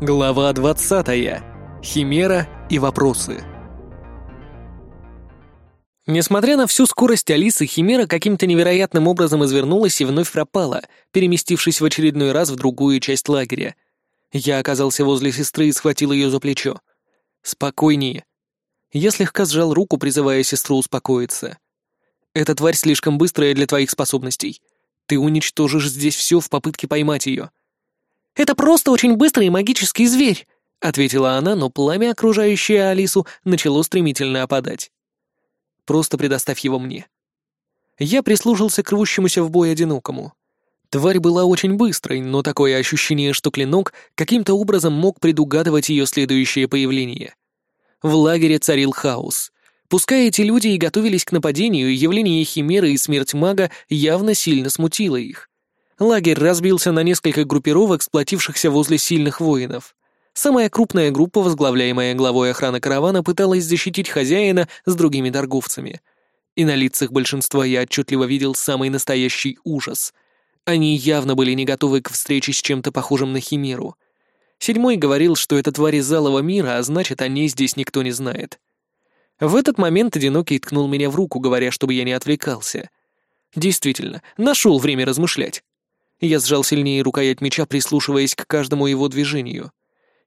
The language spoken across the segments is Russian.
Глава 20. Химера и вопросы. Несмотря на всю скорость Алисы, Химера каким-то невероятным образом извернулась и вновь пропала, переместившись в очередной раз в другую часть лагеря. Я оказался возле сестры и схватил ее за плечо. «Спокойнее». Я слегка сжал руку, призывая сестру успокоиться. «Эта тварь слишком быстрая для твоих способностей. Ты уничтожишь здесь все в попытке поймать ее. Это просто очень быстрый магический зверь», — ответила она, но пламя, окружающее Алису, начало стремительно опадать. «Просто предоставь его мне». Я прислушался к рвущемуся в бой одинокому. Тварь была очень быстрой, но такое ощущение, что клинок каким-то образом мог предугадывать ее следующее появление. В лагере царил хаос. Пускай эти люди и готовились к нападению, явление Химеры и смерть мага явно сильно смутило их. Лагерь разбился на несколько группировок, сплотившихся возле сильных воинов. Самая крупная группа, возглавляемая главой охраны каравана, пыталась защитить хозяина с другими торговцами. И на лицах большинства я отчетливо видел самый настоящий ужас. Они явно были не готовы к встрече с чем-то похожим на химеру. Седьмой говорил, что это твари залого мира, а значит, о ней здесь никто не знает. В этот момент Одинокий ткнул меня в руку, говоря, чтобы я не отвлекался. Действительно, нашел время размышлять. Я сжал сильнее рукоять меча, прислушиваясь к каждому его движению.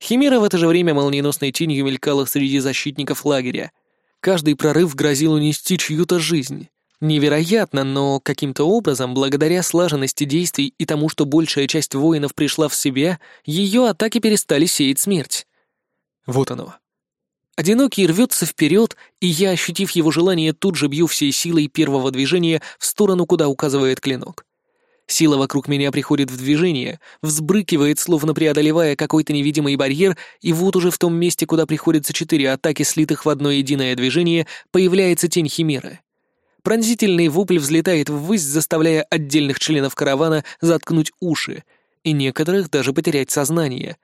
Химера в это же время молниеносной тенью мелькала среди защитников лагеря. Каждый прорыв грозил унести чью-то жизнь. Невероятно, но каким-то образом, благодаря слаженности действий и тому, что большая часть воинов пришла в себя, ее атаки перестали сеять смерть. Вот оно. Одинокий рвется вперед, и я, ощутив его желание, тут же бью всей силой первого движения в сторону, куда указывает клинок. Сила вокруг меня приходит в движение, взбрыкивает, словно преодолевая какой-то невидимый барьер, и вот уже в том месте, куда приходятся четыре атаки, слитых в одно единое движение, появляется тень Химеры. Пронзительный вопль взлетает ввысь, заставляя отдельных членов каравана заткнуть уши, и некоторых даже потерять сознание.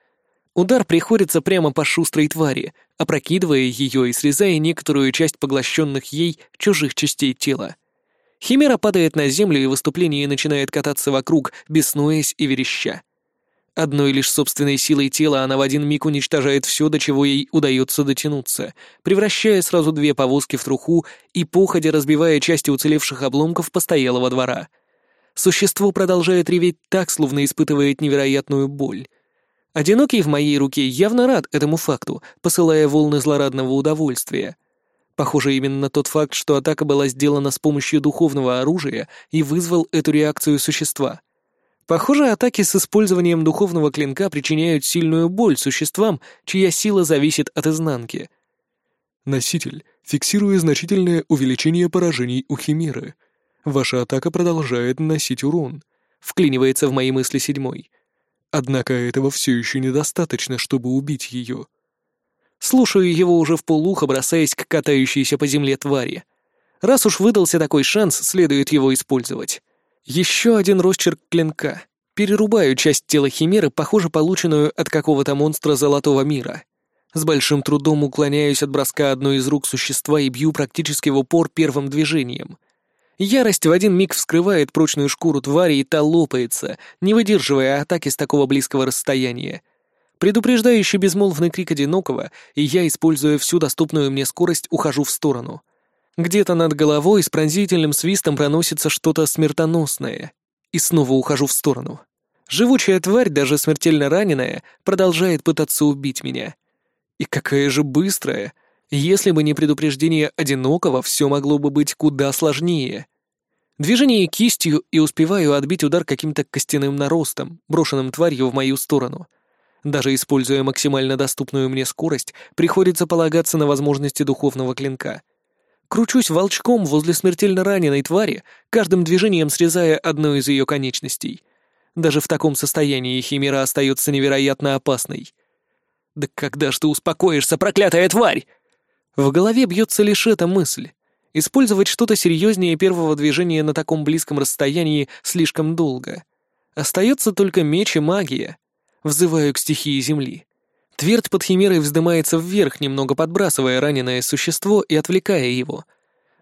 Удар приходится прямо по шустрой твари, опрокидывая ее и срезая некоторую часть поглощенных ей чужих частей тела. Химера падает на землю, и выступление начинает кататься вокруг, беснуясь и вереща. Одной лишь собственной силой тела она в один миг уничтожает все, до чего ей удается дотянуться, превращая сразу две повозки в труху и походя разбивая части уцелевших обломков постоялого двора. Существо продолжает реветь так, словно испытывает невероятную боль. Одинокий в моей руке явно рад этому факту, посылая волны злорадного удовольствия — Похоже, именно тот факт, что атака была сделана с помощью духовного оружия, и вызвал эту реакцию существа. Похоже, атаки с использованием духовного клинка причиняют сильную боль существам, чья сила зависит от изнанки. Носитель, фиксируя значительное увеличение поражений у Химеры. Ваша атака продолжает наносить урон. Вклинивается в мои мысли седьмой. Однако этого все еще недостаточно, чтобы убить ее. Слушаю его уже в полухо, бросаясь к катающейся по земле твари. Раз уж выдался такой шанс, следует его использовать. Еще один росчерк клинка. Перерубаю часть тела химеры, похоже, полученную от какого-то монстра золотого мира. С большим трудом уклоняюсь от броска одной из рук существа и бью практически в упор первым движением. Ярость в один миг вскрывает прочную шкуру твари, и та лопается, не выдерживая атаки с такого близкого расстояния. Предупреждающий безмолвный крик одинокого, и я, используя всю доступную мне скорость, ухожу в сторону. Где-то над головой с пронзительным свистом проносится что-то смертоносное. И снова ухожу в сторону. Живучая тварь, даже смертельно раненая, продолжает пытаться убить меня. И какая же быстрая! Если бы не предупреждение одинокого, все могло бы быть куда сложнее. Движение кистью и успеваю отбить удар каким-то костяным наростом, брошенным тварью в мою сторону — даже используя максимально доступную мне скорость, приходится полагаться на возможности духовного клинка. Кручусь волчком возле смертельно раненой твари, каждым движением срезая одну из ее конечностей. Даже в таком состоянии химера остается невероятно опасной. «Да когда ж ты успокоишься, проклятая тварь?» В голове бьется лишь эта мысль. Использовать что-то серьезнее первого движения на таком близком расстоянии слишком долго. Остается только меч и магия. Взываю к стихии земли. Твердь под химерой вздымается вверх, немного подбрасывая раненое существо и отвлекая его.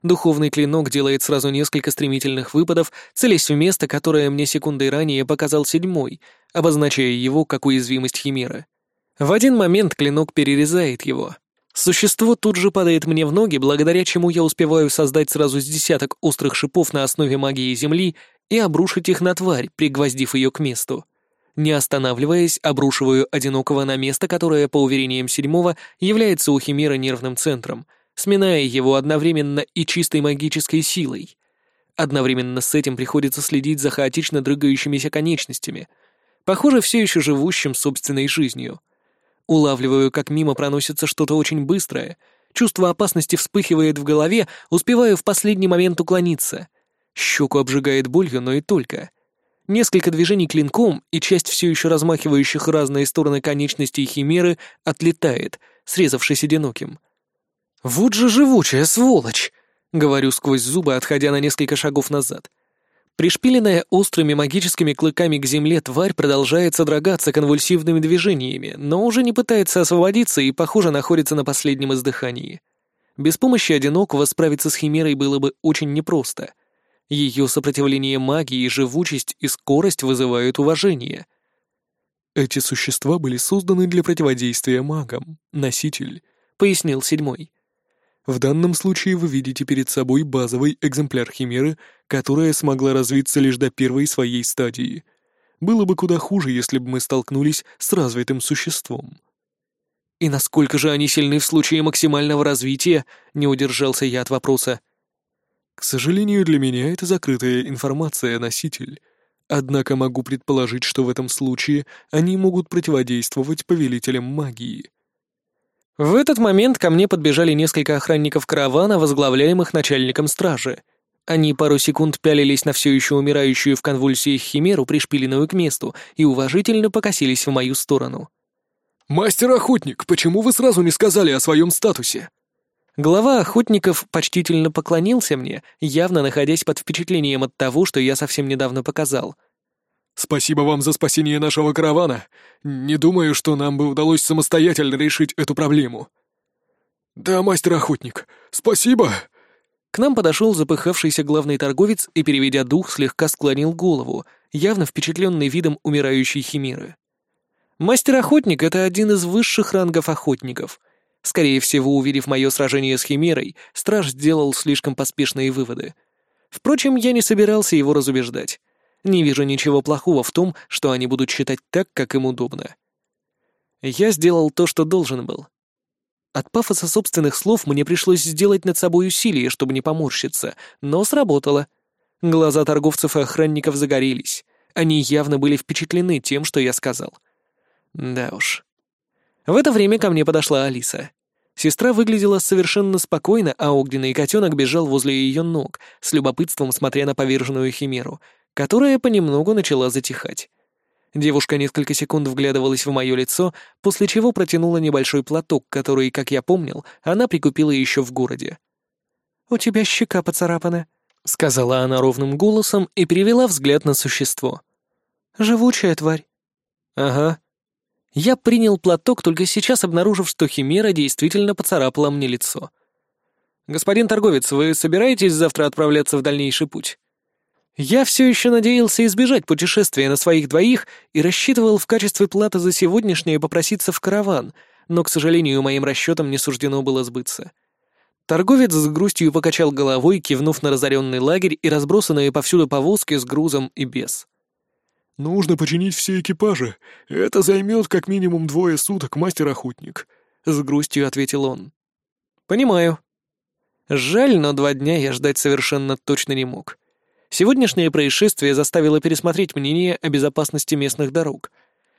Духовный клинок делает сразу несколько стремительных выпадов, целясь в место, которое мне секундой ранее показал седьмой, обозначая его как уязвимость химеры. В один момент клинок перерезает его. Существо тут же падает мне в ноги, благодаря чему я успеваю создать сразу с десяток острых шипов на основе магии Земли и обрушить их на тварь, пригвоздив ее к месту. Не останавливаясь, обрушиваю одинокого на место, которое, по уверениям седьмого, является у Химера нервным центром, сминая его одновременно и чистой магической силой. Одновременно с этим приходится следить за хаотично дрыгающимися конечностями, похоже, все еще живущим собственной жизнью. Улавливаю, как мимо проносится что-то очень быстрое, чувство опасности вспыхивает в голове, успеваю в последний момент уклониться. Щеку обжигает болью, но и только. Несколько движений клинком, и часть все еще размахивающих разные стороны конечностей химеры отлетает, срезавшись одиноким. «Вот же живучая сволочь!» — говорю сквозь зубы, отходя на несколько шагов назад. Пришпиленная острыми магическими клыками к земле тварь продолжает содрогаться конвульсивными движениями, но уже не пытается освободиться и, похоже, находится на последнем издыхании. Без помощи одинокого справиться с химерой было бы очень непросто — ее сопротивление магии, живучесть и скорость вызывают уважение. «Эти существа были созданы для противодействия магам, носитель», — пояснил седьмой. «В данном случае вы видите перед собой базовый экземпляр Химеры, которая смогла развиться лишь до первой своей стадии. Было бы куда хуже, если бы мы столкнулись с развитым существом». «И насколько же они сильны в случае максимального развития?» — не удержался я от вопроса. К сожалению, для меня это закрытая информация, носитель. Однако могу предположить, что в этом случае они могут противодействовать повелителям магии. В этот момент ко мне подбежали несколько охранников каравана, возглавляемых начальником стражи. Они пару секунд пялились на все еще умирающую в конвульсиях химеру, пришпиленную к месту, и уважительно покосились в мою сторону. «Мастер-охотник, почему вы сразу не сказали о своем статусе?» Глава охотников почтительно поклонился мне, явно находясь под впечатлением от того, что я совсем недавно показал. «Спасибо вам за спасение нашего каравана. Не думаю, что нам бы удалось самостоятельно решить эту проблему». «Да, мастер-охотник, спасибо!» К нам подошел запыхавшийся главный торговец и, переведя дух, слегка склонил голову, явно впечатленный видом умирающей химеры. Мастер-охотник — это один из высших рангов охотников — Скорее всего, увидев мое сражение с Химерой, страж сделал слишком поспешные выводы. Впрочем, я не собирался его разубеждать. Не вижу ничего плохого в том, что они будут считать так, как им удобно. Я сделал то, что должен был. От пафоса собственных слов мне пришлось сделать над собой усилие, чтобы не поморщиться, но сработало. Глаза торговцев и охранников загорелись. Они явно были впечатлены тем, что я сказал. Да уж. В это время ко мне подошла Алиса. Сестра выглядела совершенно спокойно, а огненный котенок бежал возле ее ног, с любопытством смотря на поверженную химеру, которая понемногу начала затихать. Девушка несколько секунд вглядывалась в мое лицо, после чего протянула небольшой платок, который, как я помнил, она прикупила еще в городе. «У тебя щека поцарапана», — сказала она ровным голосом и перевела взгляд на существо. «Живучая тварь». «Ага», я принял платок, только сейчас обнаружив, что химера действительно поцарапала мне лицо. «Господин торговец, вы собираетесь завтра отправляться в дальнейший путь?» Я все еще надеялся избежать путешествия на своих двоих и рассчитывал в качестве платы за сегодняшнее попроситься в караван, но, к сожалению, моим расчетам не суждено было сбыться. Торговец с грустью покачал головой, кивнув на разоренный лагерь и разбросанные повсюду повозки с грузом и без. «Нужно починить все экипажи. Это займет как минимум двое суток, мастер-охотник», — с грустью ответил он. «Понимаю. Жаль, но два дня я ждать совершенно точно не мог. Сегодняшнее происшествие заставило пересмотреть мнение о безопасности местных дорог.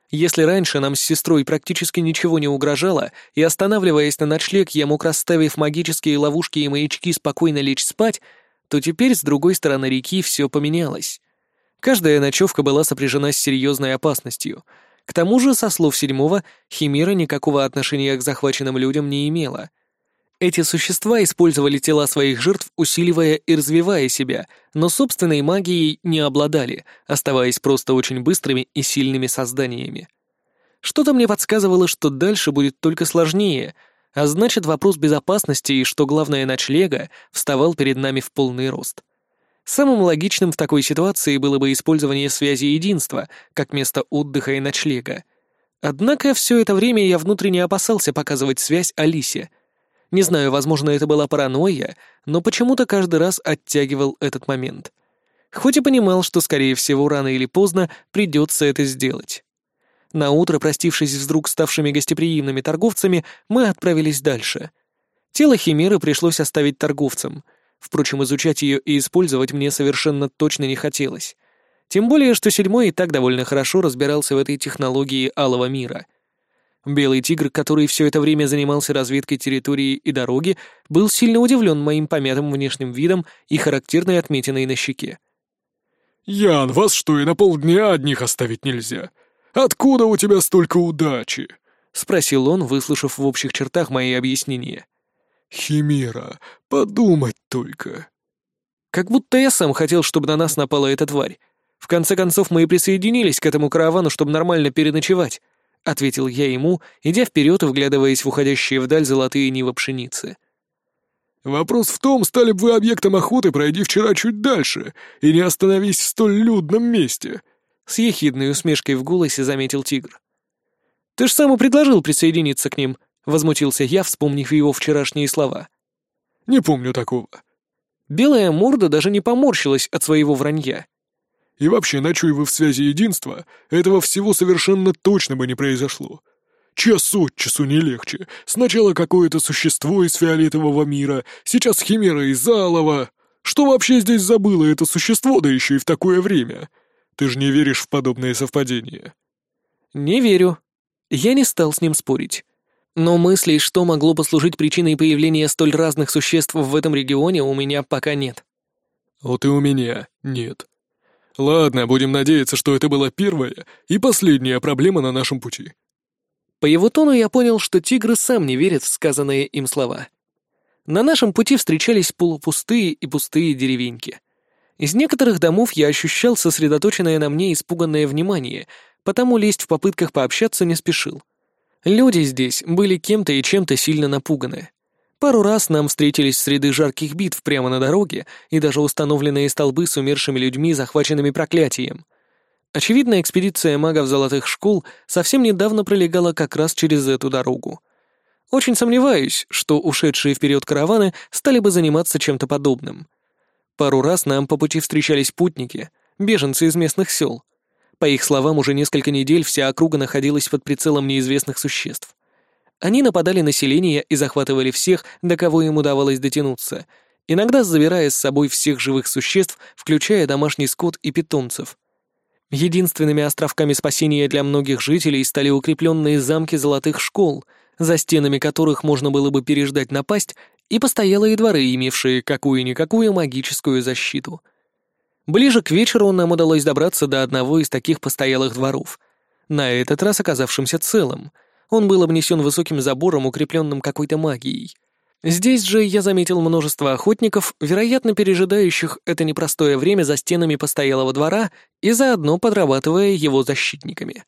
Если раньше нам с сестрой практически ничего не угрожало, и останавливаясь на ночлег, я мог, расставив магические ловушки и маячки, спокойно лечь спать, то теперь с другой стороны реки все поменялось. Каждая ночевка была сопряжена с серьезной опасностью. К тому же, со слов седьмого, Химера никакого отношения к захваченным людям не имела. Эти существа использовали тела своих жертв, усиливая и развивая себя, но собственной магией не обладали, оставаясь просто очень быстрыми и сильными созданиями. Что-то мне подсказывало, что дальше будет только сложнее, а значит вопрос безопасности и, что главное, ночлега, вставал перед нами в полный рост. Самым логичным в такой ситуации было бы использование связи единства, как место отдыха и ночлега. Однако все это время я внутренне опасался показывать связь Алисе. Не знаю, возможно, это была паранойя, но почему-то каждый раз оттягивал этот момент. Хоть и понимал, что, скорее всего, рано или поздно придется это сделать. На утро, простившись вдруг ставшими гостеприимными торговцами, мы отправились дальше. Тело Химеры пришлось оставить торговцам. Впрочем, изучать ее и использовать мне совершенно точно не хотелось. Тем более, что седьмой и так довольно хорошо разбирался в этой технологии алого мира. Белый тигр, который все это время занимался разведкой территории и дороги, был сильно удивлен моим помятым внешним видом и характерной отметиной на щеке. «Ян, вас что, и на полдня одних оставить нельзя? Откуда у тебя столько удачи?» — спросил он, выслушав в общих чертах мои объяснения. «Химера, подумать только». Как будто я сам хотел, чтобы на нас напала эта тварь. В конце концов, мы и присоединились к этому каравану, чтобы нормально переночевать», — ответил я ему, идя вперед и вглядываясь в уходящие вдаль золотые нивы пшеницы. «Вопрос в том, стали бы вы объектом охоты, пройди вчера чуть дальше, и не остановись в столь людном месте», — с ехидной усмешкой в голосе заметил тигр. «Ты ж сам и предложил присоединиться к ним», — возмутился я, вспомнив его вчерашние слова. «Не помню такого». Белая морда даже не поморщилась от своего вранья. И вообще, ночуй вы в связи единства, этого всего совершенно точно бы не произошло. Час от часу не легче. Сначала какое-то существо из фиолетового мира, сейчас химера из алого. Что вообще здесь забыло это существо, да еще и в такое время? Ты же не веришь в подобные совпадения?» «Не верю». Я не стал с ним спорить. Но мыслей, что могло послужить причиной появления столь разных существ в этом регионе, у меня пока нет. «Вот и у меня нет», Ладно, будем надеяться, что это была первая и последняя проблема на нашем пути. По его тону я понял, что тигры сам не верят в сказанные им слова. На нашем пути встречались полупустые и пустые деревеньки. Из некоторых домов я ощущал сосредоточенное на мне испуганное внимание, потому лезть в попытках пообщаться не спешил. Люди здесь были кем-то и чем-то сильно напуганы. Пару раз нам встретились среды жарких битв прямо на дороге и даже установленные столбы с умершими людьми, захваченными проклятием. Очевидно, экспедиция магов золотых школ совсем недавно пролегала как раз через эту дорогу. Очень сомневаюсь, что ушедшие вперед караваны стали бы заниматься чем-то подобным. Пару раз нам по пути встречались путники, беженцы из местных сел. По их словам, уже несколько недель вся округа находилась под прицелом неизвестных существ. Они нападали на селение и захватывали всех, до кого им удавалось дотянуться, иногда забирая с собой всех живых существ, включая домашний скот и питомцев. Единственными островками спасения для многих жителей стали укрепленные замки золотых школ, за стенами которых можно было бы переждать напасть, и постоялые дворы, имевшие какую-никакую магическую защиту. Ближе к вечеру нам удалось добраться до одного из таких постоялых дворов, на этот раз оказавшимся целым — он был обнесен высоким забором, укрепленным какой-то магией. Здесь же я заметил множество охотников, вероятно, пережидающих это непростое время за стенами постоялого двора и заодно подрабатывая его защитниками.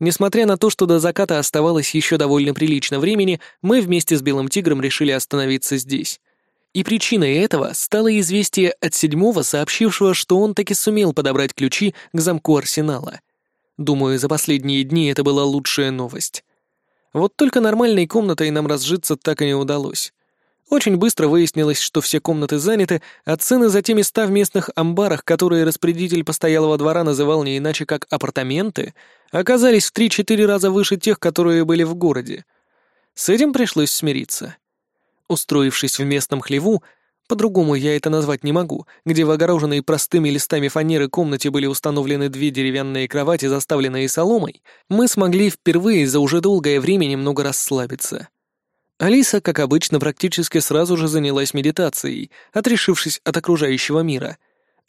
Несмотря на то, что до заката оставалось еще довольно прилично времени, мы вместе с Белым Тигром решили остановиться здесь. И причиной этого стало известие от седьмого, сообщившего, что он таки сумел подобрать ключи к замку арсенала. Думаю, за последние дни это была лучшая новость. Вот только нормальной комнатой нам разжиться так и не удалось. Очень быстро выяснилось, что все комнаты заняты, а цены за те места в местных амбарах, которые распорядитель постоялого двора называл не иначе как апартаменты, оказались в 3-4 раза выше тех, которые были в городе. С этим пришлось смириться. Устроившись в местном хлеву, по-другому я это назвать не могу, где в огороженной простыми листами фанеры комнате были установлены две деревянные кровати, заставленные соломой, мы смогли впервые за уже долгое время немного расслабиться. Алиса, как обычно, практически сразу же занялась медитацией, отрешившись от окружающего мира,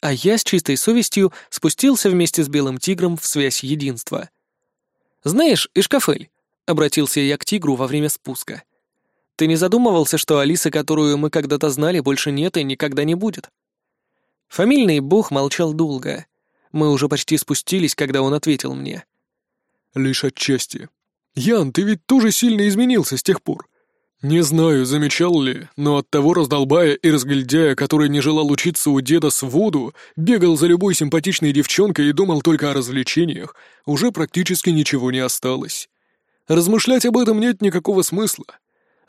а я с чистой совестью спустился вместе с Белым Тигром в связь единства. «Знаешь, Ишкафель», — обратился я к Тигру во время спуска, — ты не задумывался, что Алиса, которую мы когда-то знали, больше нет и никогда не будет?» Фамильный бог молчал долго. Мы уже почти спустились, когда он ответил мне. «Лишь отчасти. Ян, ты ведь тоже сильно изменился с тех пор. Не знаю, замечал ли, но от того раздолбая и разгильдяя, который не желал учиться у деда с воду, бегал за любой симпатичной девчонкой и думал только о развлечениях, уже практически ничего не осталось. Размышлять об этом нет никакого смысла.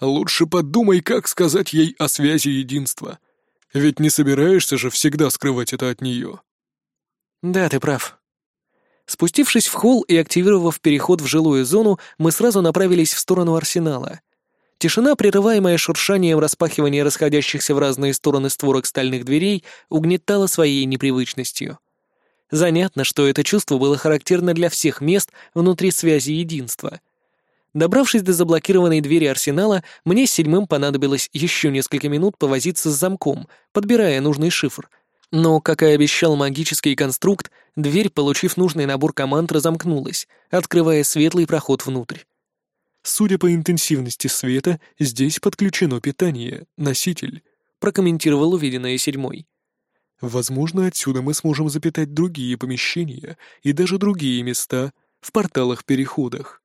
Лучше подумай, как сказать ей о связи единства. Ведь не собираешься же всегда скрывать это от нее. Да, ты прав. Спустившись в холл и активировав переход в жилую зону, мы сразу направились в сторону арсенала. Тишина, прерываемая шуршанием распахивания расходящихся в разные стороны створок стальных дверей, угнетала своей непривычностью. Занятно, что это чувство было характерно для всех мест внутри связи единства. Добравшись до заблокированной двери арсенала, мне с седьмым понадобилось еще несколько минут повозиться с замком, подбирая нужный шифр. Но, как и обещал магический конструкт, дверь, получив нужный набор команд, разомкнулась, открывая светлый проход внутрь. Судя по интенсивности света, здесь подключено питание, носитель, прокомментировал увиденное седьмой. Возможно, отсюда мы сможем запитать другие помещения и даже другие места в порталах-переходах.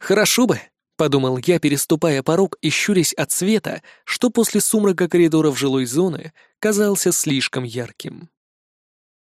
«Хорошо бы», — подумал я, переступая порог и щурясь от света, что после сумрака коридоров жилой зоны казался слишком ярким.